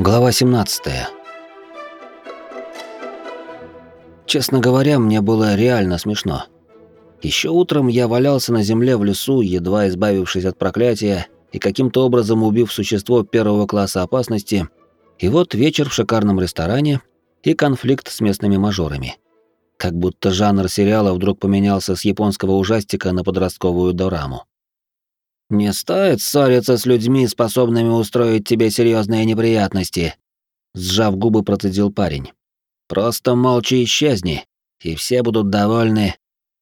Глава 17. Честно говоря, мне было реально смешно. Еще утром я валялся на земле в лесу, едва избавившись от проклятия и каким-то образом убив существо первого класса опасности, и вот вечер в шикарном ресторане и конфликт с местными мажорами. Как будто жанр сериала вдруг поменялся с японского ужастика на подростковую дораму. «Не стоит ссориться с людьми, способными устроить тебе серьезные неприятности», сжав губы, процедил парень. «Просто молча исчезни, и все будут довольны.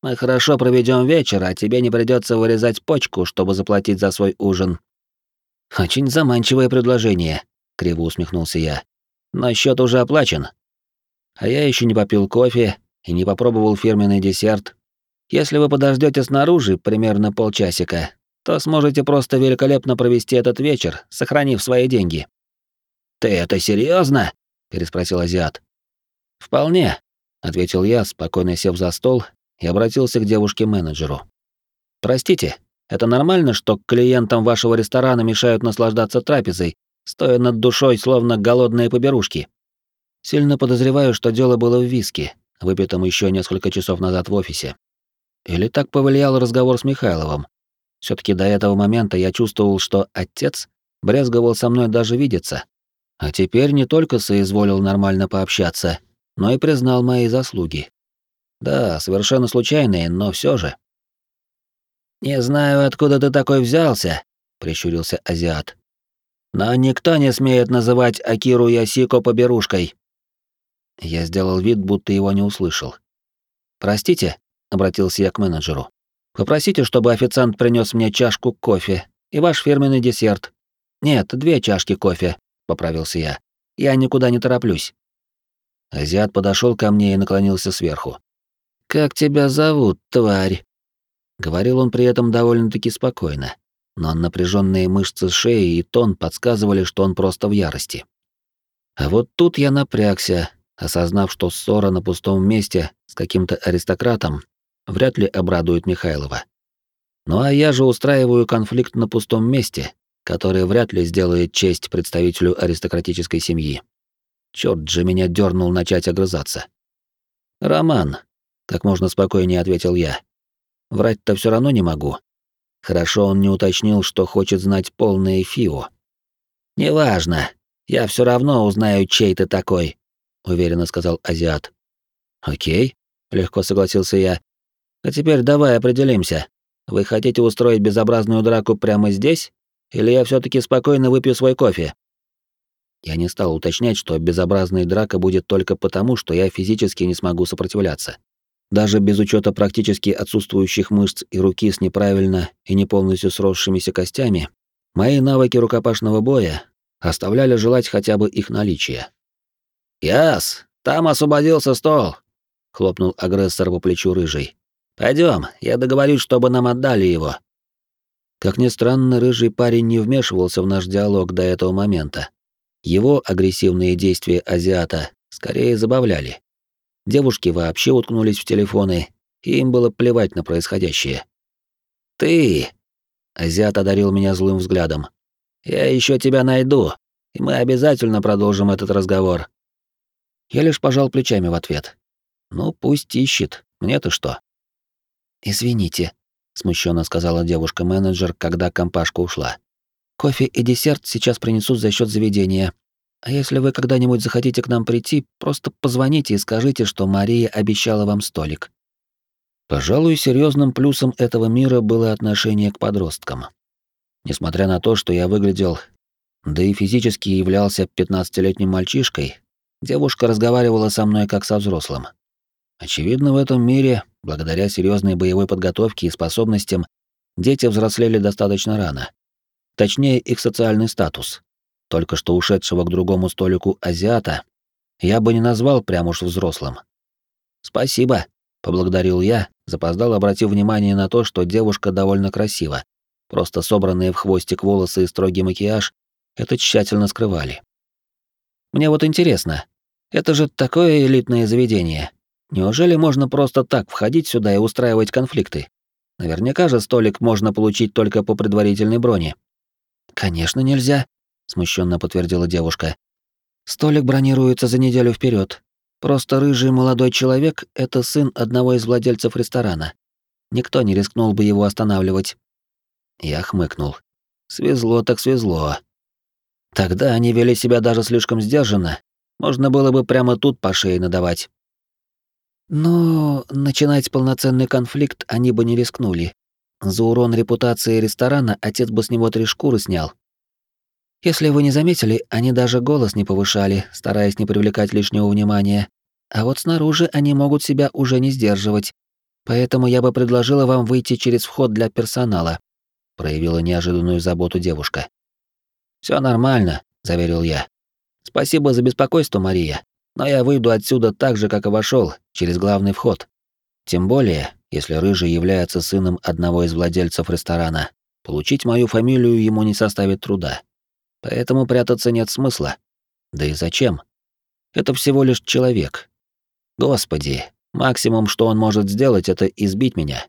Мы хорошо проведем вечер, а тебе не придется вырезать почку, чтобы заплатить за свой ужин». «Очень заманчивое предложение», — криво усмехнулся я. «Но счет уже оплачен. А я еще не попил кофе и не попробовал фирменный десерт. Если вы подождете снаружи примерно полчасика, то сможете просто великолепно провести этот вечер, сохранив свои деньги. Ты это серьезно? переспросил азиат. Вполне, ответил я, спокойно сев за стол и обратился к девушке-менеджеру. Простите, это нормально, что клиентам вашего ресторана мешают наслаждаться трапезой, стоя над душой, словно голодные поберушки? Сильно подозреваю, что дело было в виске, выпитом еще несколько часов назад в офисе. Или так повлиял разговор с Михайловым, все таки до этого момента я чувствовал, что отец брезговал со мной даже видеться. А теперь не только соизволил нормально пообщаться, но и признал мои заслуги. Да, совершенно случайные, но все же. «Не знаю, откуда ты такой взялся», — прищурился азиат. «Но никто не смеет называть Акиру Ясико поберушкой». Я сделал вид, будто его не услышал. «Простите», — обратился я к менеджеру. Попросите, чтобы официант принес мне чашку кофе и ваш фирменный десерт. Нет, две чашки кофе, поправился я. Я никуда не тороплюсь. Азиат подошел ко мне и наклонился сверху. Как тебя зовут, тварь? Говорил он при этом довольно-таки спокойно, но напряженные мышцы шеи и тон подсказывали, что он просто в ярости. А вот тут я напрягся, осознав, что ссора на пустом месте с каким-то аристократом вряд ли обрадует Михайлова. Ну а я же устраиваю конфликт на пустом месте, который вряд ли сделает честь представителю аристократической семьи. Чёрт же меня дернул начать огрызаться. «Роман», — как можно спокойнее ответил я. «Врать-то все равно не могу. Хорошо он не уточнил, что хочет знать полное ФИО. «Неважно, я все равно узнаю, чей ты такой», — уверенно сказал азиат. «Окей», — легко согласился я. А теперь давай определимся. Вы хотите устроить безобразную драку прямо здесь? Или я все таки спокойно выпью свой кофе?» Я не стал уточнять, что безобразная драка будет только потому, что я физически не смогу сопротивляться. Даже без учета практически отсутствующих мышц и руки с неправильно и не полностью сросшимися костями, мои навыки рукопашного боя оставляли желать хотя бы их наличия. «Яс, там освободился стол!» — хлопнул агрессор по плечу рыжий. Пойдем, я договорюсь, чтобы нам отдали его. Как ни странно, рыжий парень не вмешивался в наш диалог до этого момента. Его агрессивные действия азиата скорее забавляли. Девушки вообще уткнулись в телефоны, и им было плевать на происходящее. «Ты!» — азиат одарил меня злым взглядом. «Я еще тебя найду, и мы обязательно продолжим этот разговор». Я лишь пожал плечами в ответ. «Ну, пусть ищет, мне-то что?» «Извините», — смущенно сказала девушка-менеджер, когда компашка ушла. «Кофе и десерт сейчас принесут за счет заведения. А если вы когда-нибудь захотите к нам прийти, просто позвоните и скажите, что Мария обещала вам столик». Пожалуй, серьезным плюсом этого мира было отношение к подросткам. Несмотря на то, что я выглядел, да и физически являлся пятнадцатилетним мальчишкой, девушка разговаривала со мной как со взрослым. Очевидно, в этом мире, благодаря серьезной боевой подготовке и способностям, дети взрослели достаточно рано. Точнее, их социальный статус. Только что ушедшего к другому столику азиата я бы не назвал прям уж взрослым. «Спасибо», — поблагодарил я, запоздал, обратив внимание на то, что девушка довольно красива. Просто собранные в хвостик волосы и строгий макияж это тщательно скрывали. «Мне вот интересно, это же такое элитное заведение. Неужели можно просто так входить сюда и устраивать конфликты? Наверняка же столик можно получить только по предварительной броне. Конечно, нельзя, смущенно подтвердила девушка. Столик бронируется за неделю вперед. Просто рыжий молодой человек — это сын одного из владельцев ресторана. Никто не рискнул бы его останавливать. Я хмыкнул. Свезло так свезло. Тогда они вели себя даже слишком сдержанно. Можно было бы прямо тут по шее надавать. Но начинать полноценный конфликт они бы не рискнули. За урон репутации ресторана отец бы с него три шкуры снял. Если вы не заметили, они даже голос не повышали, стараясь не привлекать лишнего внимания. А вот снаружи они могут себя уже не сдерживать. Поэтому я бы предложила вам выйти через вход для персонала, проявила неожиданную заботу девушка. Все нормально, заверил я. Спасибо за беспокойство, Мария. Но я выйду отсюда так же, как и вошел, через главный вход. Тем более, если рыжий является сыном одного из владельцев ресторана, получить мою фамилию ему не составит труда. Поэтому прятаться нет смысла. Да и зачем? Это всего лишь человек. Господи, максимум, что он может сделать, это избить меня.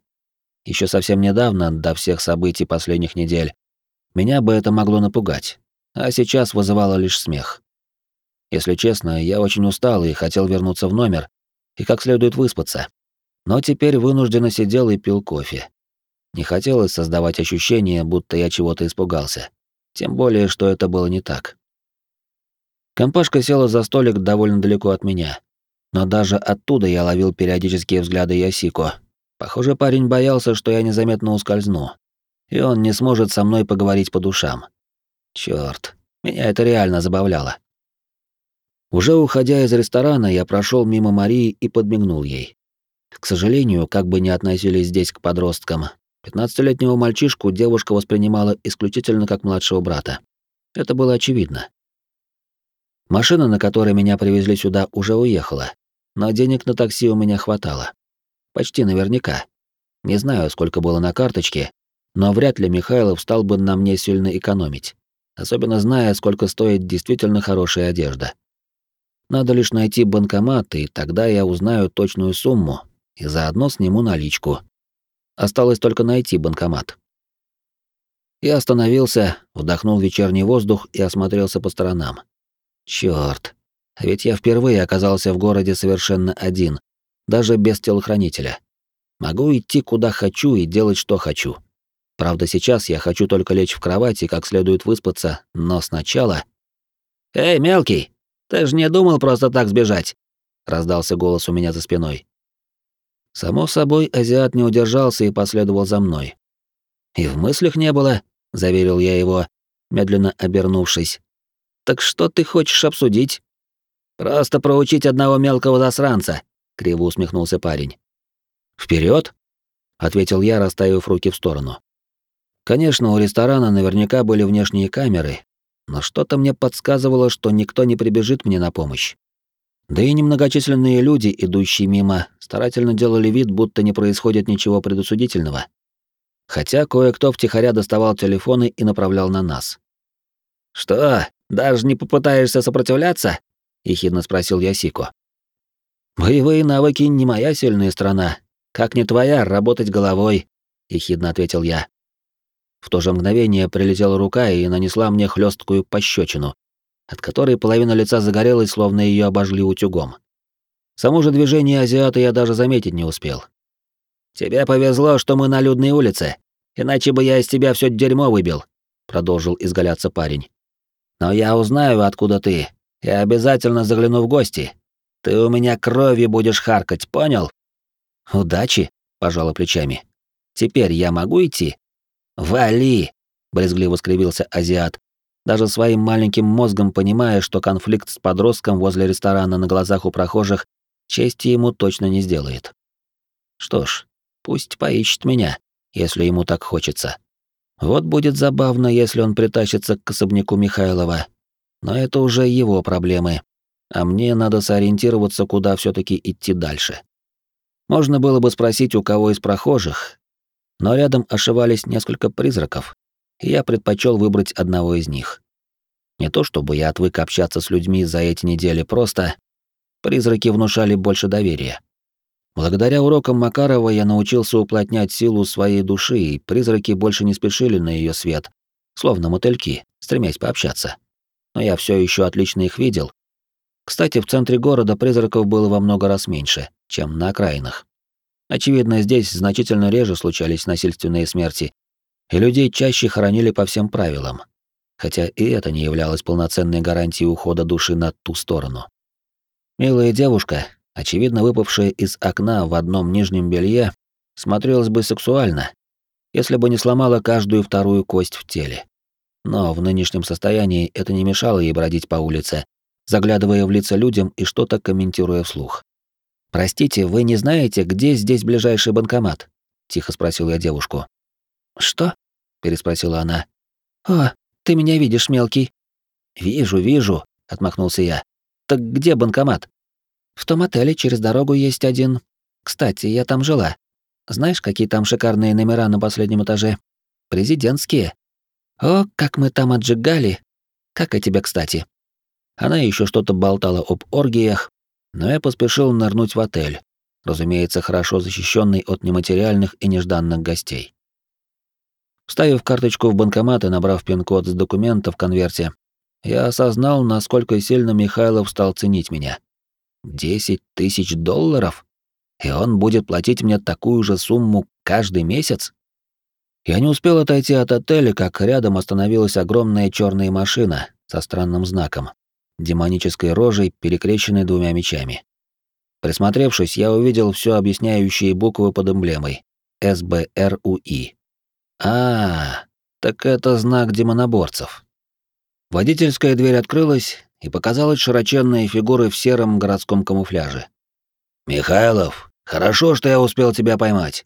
Еще совсем недавно, до всех событий последних недель, меня бы это могло напугать, а сейчас вызывало лишь смех. Если честно, я очень устал и хотел вернуться в номер и как следует выспаться. Но теперь вынужденно сидел и пил кофе. Не хотелось создавать ощущение, будто я чего-то испугался. Тем более, что это было не так. Компашка села за столик довольно далеко от меня. Но даже оттуда я ловил периодические взгляды Ясико. Похоже, парень боялся, что я незаметно ускользну. И он не сможет со мной поговорить по душам. Чёрт, меня это реально забавляло. Уже уходя из ресторана, я прошел мимо Марии и подмигнул ей. К сожалению, как бы ни относились здесь к подросткам, Пятнадцатилетнего мальчишку девушка воспринимала исключительно как младшего брата. Это было очевидно. Машина, на которой меня привезли сюда, уже уехала, но денег на такси у меня хватало. Почти наверняка. Не знаю, сколько было на карточке, но вряд ли Михайлов стал бы на мне сильно экономить, особенно зная, сколько стоит действительно хорошая одежда. Надо лишь найти банкомат, и тогда я узнаю точную сумму и заодно сниму наличку. Осталось только найти банкомат. Я остановился, вдохнул вечерний воздух и осмотрелся по сторонам. Чёрт, а ведь я впервые оказался в городе совершенно один, даже без телохранителя. Могу идти куда хочу и делать что хочу. Правда, сейчас я хочу только лечь в кровать и как следует выспаться, но сначала... «Эй, мелкий, ты же не думал просто так сбежать?» — раздался голос у меня за спиной. Само собой, азиат не удержался и последовал за мной. «И в мыслях не было», — заверил я его, медленно обернувшись. «Так что ты хочешь обсудить?» «Просто проучить одного мелкого засранца», — криво усмехнулся парень. Вперед, ответил я, расставив руки в сторону. Конечно, у ресторана наверняка были внешние камеры, но что-то мне подсказывало, что никто не прибежит мне на помощь. Да и немногочисленные люди, идущие мимо, старательно делали вид, будто не происходит ничего предусудительного. Хотя кое-кто втихаря доставал телефоны и направлял на нас. «Что, даже не попытаешься сопротивляться?» — ехидно спросил я Сико. «Боевые навыки не моя сильная сторона. Как не твоя, работать головой», — ехидно ответил я. В то же мгновение прилетела рука и нанесла мне хлесткую пощечину, от которой половина лица загорелась, словно ее обожгли утюгом. Само же движение азиата я даже заметить не успел. «Тебе повезло, что мы на людной улице, иначе бы я из тебя все дерьмо выбил», — продолжил изгаляться парень. «Но я узнаю, откуда ты, и обязательно загляну в гости. Ты у меня кровью будешь харкать, понял?» «Удачи», — пожала плечами. «Теперь я могу идти?» «Вали!» — брезгливо скривился азиат, даже своим маленьким мозгом понимая, что конфликт с подростком возле ресторана на глазах у прохожих чести ему точно не сделает. Что ж, пусть поищет меня, если ему так хочется. Вот будет забавно, если он притащится к особняку Михайлова. Но это уже его проблемы. А мне надо сориентироваться, куда все таки идти дальше. Можно было бы спросить у кого из прохожих, но рядом ошивались несколько призраков, и я предпочел выбрать одного из них. Не то чтобы я отвык общаться с людьми за эти недели просто, призраки внушали больше доверия. Благодаря урокам Макарова я научился уплотнять силу своей души, и призраки больше не спешили на ее свет, словно мотыльки, стремясь пообщаться. Но я все еще отлично их видел Кстати, в центре города призраков было во много раз меньше, чем на окраинах. Очевидно, здесь значительно реже случались насильственные смерти, и людей чаще хоронили по всем правилам. Хотя и это не являлось полноценной гарантией ухода души на ту сторону. Милая девушка, очевидно выпавшая из окна в одном нижнем белье, смотрелась бы сексуально, если бы не сломала каждую вторую кость в теле. Но в нынешнем состоянии это не мешало ей бродить по улице, заглядывая в лица людям и что-то комментируя вслух. «Простите, вы не знаете, где здесь ближайший банкомат?» — тихо спросил я девушку. «Что?» — переспросила она. «О, ты меня видишь, мелкий». «Вижу, вижу», — отмахнулся я. «Так где банкомат?» «В том отеле через дорогу есть один. Кстати, я там жила. Знаешь, какие там шикарные номера на последнем этаже? Президентские. О, как мы там отжигали. Как и тебе, кстати. Она еще что-то болтала об оргиях, но я поспешил нырнуть в отель, разумеется, хорошо защищенный от нематериальных и нежданных гостей. Вставив карточку в банкомат и набрав пин-код с документа в конверте, я осознал, насколько сильно Михайлов стал ценить меня. Десять тысяч долларов? И он будет платить мне такую же сумму каждый месяц? Я не успел отойти от отеля, как рядом остановилась огромная черная машина со странным знаком, демонической рожей, перекрещенной двумя мечами. Присмотревшись, я увидел все объясняющие буквы под эмблемой СБРУИ. А, так это знак демоноборцев. Водительская дверь открылась, и показалась широченная фигура в сером городском камуфляже. «Михайлов, хорошо, что я успел тебя поймать.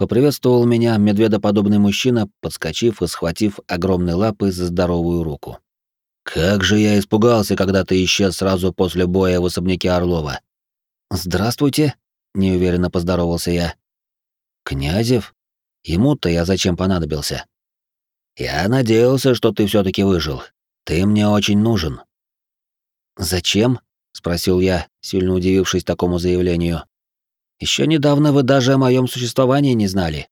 Поприветствовал меня медведоподобный мужчина, подскочив и схватив огромной лапой за здоровую руку. «Как же я испугался, когда ты исчез сразу после боя в особняке Орлова!» «Здравствуйте», — неуверенно поздоровался я. «Князев? Ему-то я зачем понадобился?» «Я надеялся, что ты все таки выжил. Ты мне очень нужен». «Зачем?» — спросил я, сильно удивившись такому заявлению. Еще недавно вы даже о моем существовании не знали.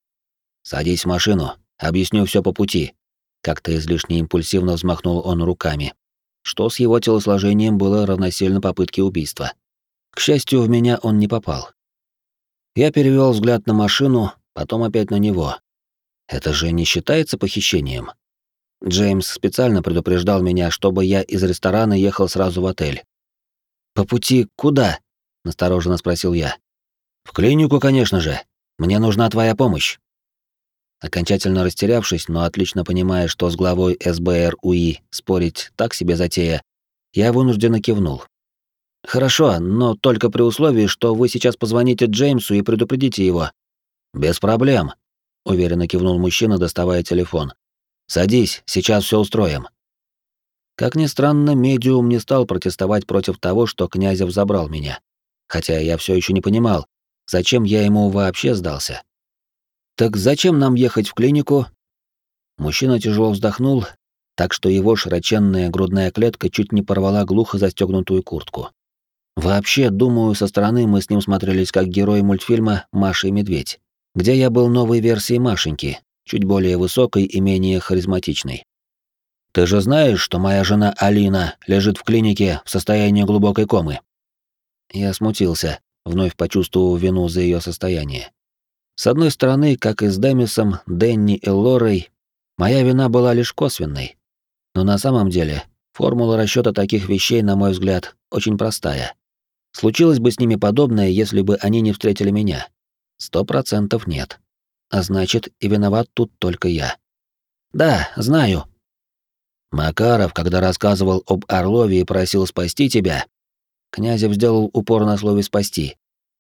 Садись в машину, объясню все по пути. Как-то излишне импульсивно взмахнул он руками, что с его телосложением было равносильно попытке убийства. К счастью, в меня он не попал. Я перевел взгляд на машину, потом опять на него. Это же не считается похищением. Джеймс специально предупреждал меня, чтобы я из ресторана ехал сразу в отель. По пути куда? настороженно спросил я. В клинику, конечно же. Мне нужна твоя помощь. Окончательно растерявшись, но отлично понимая, что с главой СБР УИ спорить так себе затея, я вынужденно кивнул. Хорошо, но только при условии, что вы сейчас позвоните Джеймсу и предупредите его. Без проблем, уверенно кивнул мужчина, доставая телефон. Садись, сейчас все устроим. Как ни странно, медиум не стал протестовать против того, что Князев забрал меня. Хотя я все еще не понимал, Зачем я ему вообще сдался? Так зачем нам ехать в клинику? Мужчина тяжело вздохнул, так что его широченная грудная клетка чуть не порвала глухо застегнутую куртку. Вообще, думаю, со стороны мы с ним смотрелись как герои мультфильма «Маша и медведь», где я был новой версией Машеньки, чуть более высокой и менее харизматичной. Ты же знаешь, что моя жена Алина лежит в клинике в состоянии глубокой комы. Я смутился, вновь почувствовав вину за ее состояние. С одной стороны, как и с Демисом, Денни и Лорой, моя вина была лишь косвенной. Но на самом деле, формула расчета таких вещей, на мой взгляд, очень простая. Случилось бы с ними подобное, если бы они не встретили меня. Сто процентов нет. А значит, и виноват тут только я. Да, знаю. Макаров, когда рассказывал об Орлове и просил спасти тебя, Князев сделал упор на слове «спасти».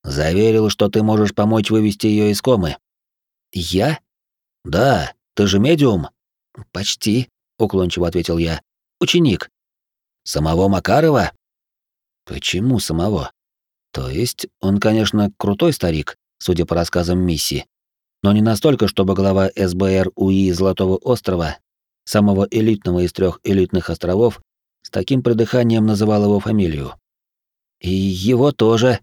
«Заверил, что ты можешь помочь вывести ее из комы». «Я?» «Да, ты же медиум?» «Почти», — уклончиво ответил я. «Ученик». «Самого Макарова?» «Почему самого?» «То есть он, конечно, крутой старик, судя по рассказам Мисси, но не настолько, чтобы глава СБР УИ Золотого острова, самого элитного из трех элитных островов, с таким придыханием называл его фамилию. И его тоже.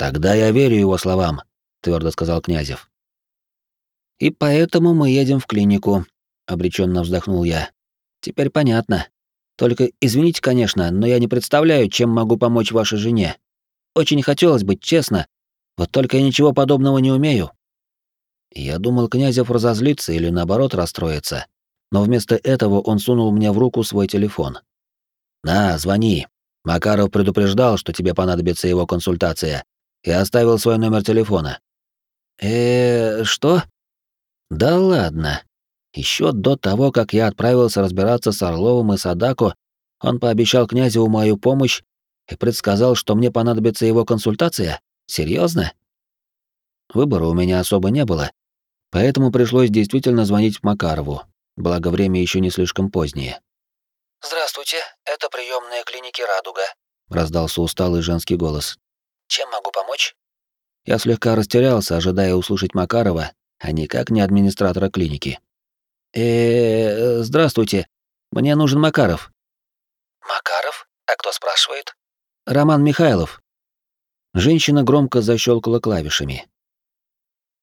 Тогда я верю его словам, твердо сказал Князев. И поэтому мы едем в клинику, обреченно вздохнул я. Теперь понятно. Только извините, конечно, но я не представляю, чем могу помочь вашей жене. Очень хотелось бы, честно, вот только я ничего подобного не умею». Я думал, Князев разозлится или наоборот расстроится, но вместо этого он сунул мне в руку свой телефон. «На, звони. Макаров предупреждал, что тебе понадобится его консультация, и оставил свой номер телефона». «Э, что?» «Да ладно. Еще до того, как я отправился разбираться с Орловым и Садако, он пообещал князю мою помощь и предсказал, что мне понадобится его консультация? Серьезно? Выбора у меня особо не было, поэтому пришлось действительно звонить Макарову, благо время еще не слишком позднее. «Здравствуйте, это приемная клиники «Радуга», — раздался усталый женский голос. «Чем могу помочь?» Я слегка растерялся, ожидая услышать Макарова, а никак не администратора клиники. э здравствуйте. Мне нужен Макаров». «Макаров? А кто спрашивает?» «Роман Михайлов». Женщина громко защелкала клавишами.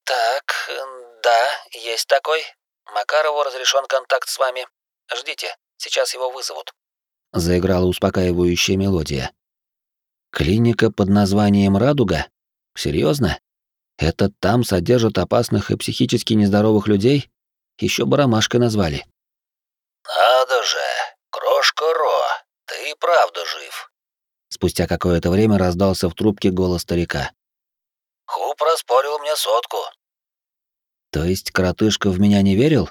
«Так, да, есть такой. Макарову разрешен контакт с вами. Ждите, сейчас его вызовут». Заиграла успокаивающая мелодия. «Клиника под названием «Радуга»? Серьезно? Это там содержат опасных и психически нездоровых людей? Еще бы ромашкой назвали». «Надо же, крошка Ро, ты и правда жив». Спустя какое-то время раздался в трубке голос старика. «Хуп распорил мне сотку». То есть коротышка в меня не верил?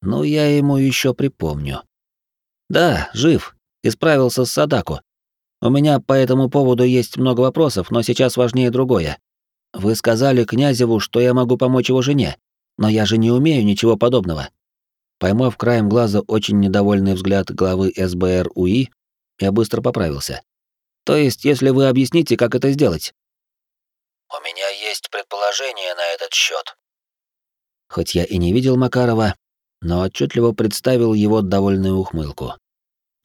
Ну, я ему еще припомню. Да, жив, исправился с Садаку. У меня по этому поводу есть много вопросов, но сейчас важнее другое. Вы сказали князеву, что я могу помочь его жене, но я же не умею ничего подобного. Поймав краем глаза очень недовольный взгляд главы СБР УИ, я быстро поправился. То есть, если вы объясните, как это сделать? У меня есть предположение на этот счет. Хоть я и не видел Макарова, но отчетливо представил его довольную ухмылку.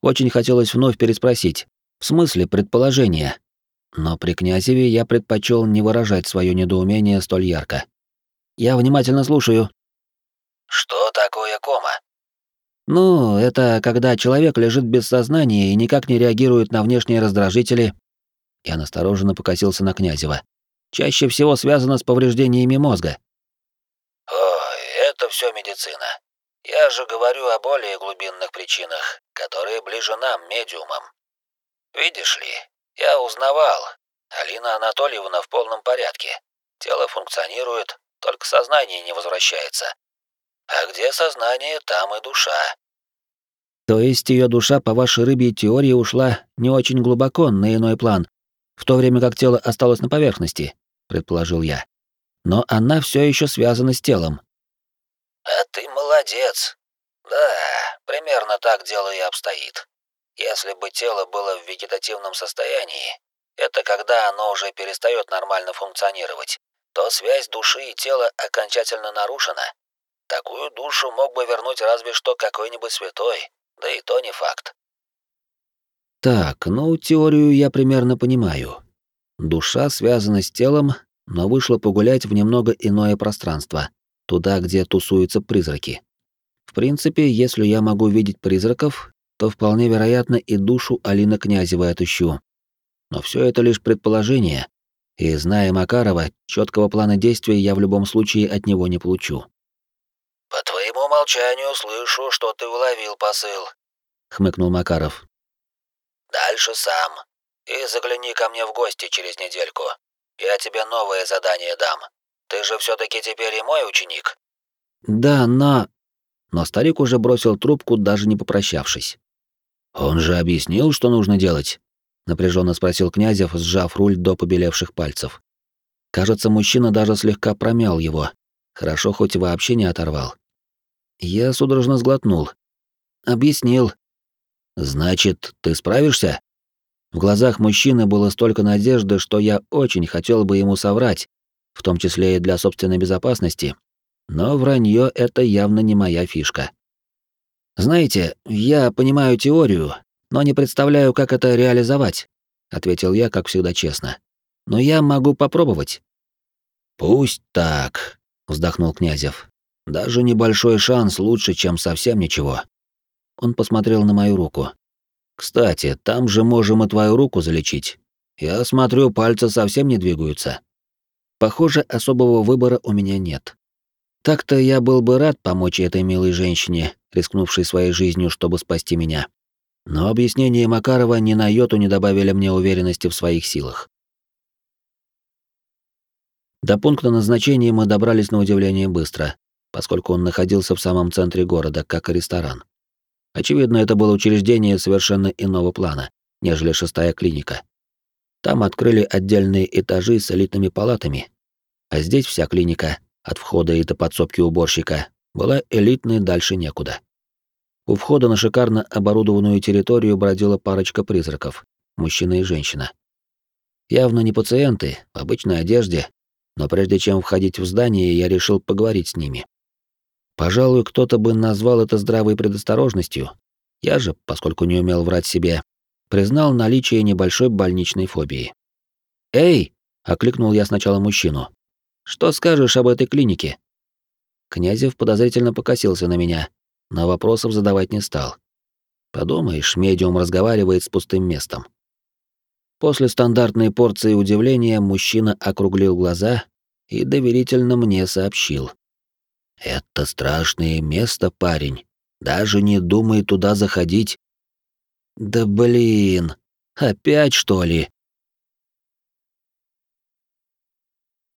Очень хотелось вновь переспросить, в смысле предположения? Но при князеве я предпочел не выражать свое недоумение столь ярко. Я внимательно слушаю. Что такое кома? Ну, это когда человек лежит без сознания и никак не реагирует на внешние раздражители. Я настороженно покосился на Князева. Чаще всего связано с повреждениями мозга. Ой, это все медицина. Я же говорю о более глубинных причинах, которые ближе нам, медиумам. Видишь ли, я узнавал. Алина Анатольевна в полном порядке. Тело функционирует, только сознание не возвращается. А где сознание, там и душа. То есть ее душа, по вашей рыбьей теории, ушла не очень глубоко на иной план, в то время как тело осталось на поверхности, предположил я. Но она все еще связана с телом. А ты молодец. Да, примерно так дело и обстоит. Если бы тело было в вегетативном состоянии, это когда оно уже перестает нормально функционировать, то связь души и тела окончательно нарушена. Такую душу мог бы вернуть разве что какой-нибудь святой, да и то не факт. Так, ну, теорию я примерно понимаю. Душа связана с телом, но вышла погулять в немного иное пространство, туда, где тусуются призраки. В принципе, если я могу видеть призраков, то вполне вероятно и душу Алины Князевой отыщу. Но все это лишь предположение, и, зная Макарова, четкого плана действий я в любом случае от него не получу. «По твоему молчанию слышу, что ты уловил посыл», — хмыкнул Макаров. «Дальше сам. И загляни ко мне в гости через недельку. Я тебе новое задание дам. Ты же все таки теперь и мой ученик». «Да, но...» Но старик уже бросил трубку, даже не попрощавшись. «Он же объяснил, что нужно делать?» — напряженно спросил Князев, сжав руль до побелевших пальцев. Кажется, мужчина даже слегка промял его, Хорошо, хоть вообще не оторвал. Я судорожно сглотнул. Объяснил. Значит, ты справишься? В глазах мужчины было столько надежды, что я очень хотел бы ему соврать, в том числе и для собственной безопасности. Но вранье это явно не моя фишка. Знаете, я понимаю теорию, но не представляю, как это реализовать, ответил я, как всегда честно. Но я могу попробовать. Пусть так, вздохнул Князев. Даже небольшой шанс лучше, чем совсем ничего. Он посмотрел на мою руку. Кстати, там же можем и твою руку залечить. Я смотрю, пальцы совсем не двигаются. Похоже, особого выбора у меня нет. Так-то я был бы рад помочь этой милой женщине, рискнувшей своей жизнью, чтобы спасти меня. Но объяснения Макарова ни на йоту не добавили мне уверенности в своих силах. До пункта назначения мы добрались на удивление быстро, поскольку он находился в самом центре города, как и ресторан. Очевидно, это было учреждение совершенно иного плана, нежели шестая клиника. Там открыли отдельные этажи с элитными палатами, а здесь вся клиника, от входа и до подсобки уборщика, была элитной дальше некуда. У входа на шикарно оборудованную территорию бродила парочка призраков, мужчина и женщина. Явно не пациенты, в обычной одежде, но прежде чем входить в здание, я решил поговорить с ними. Пожалуй, кто-то бы назвал это здравой предосторожностью. Я же, поскольку не умел врать себе, признал наличие небольшой больничной фобии. «Эй!» — окликнул я сначала мужчину. «Что скажешь об этой клинике?» Князев подозрительно покосился на меня, но вопросов задавать не стал. Подумаешь, медиум разговаривает с пустым местом. После стандартной порции удивления мужчина округлил глаза и доверительно мне сообщил. Это страшное место, парень. Даже не думай туда заходить. Да блин, опять что ли?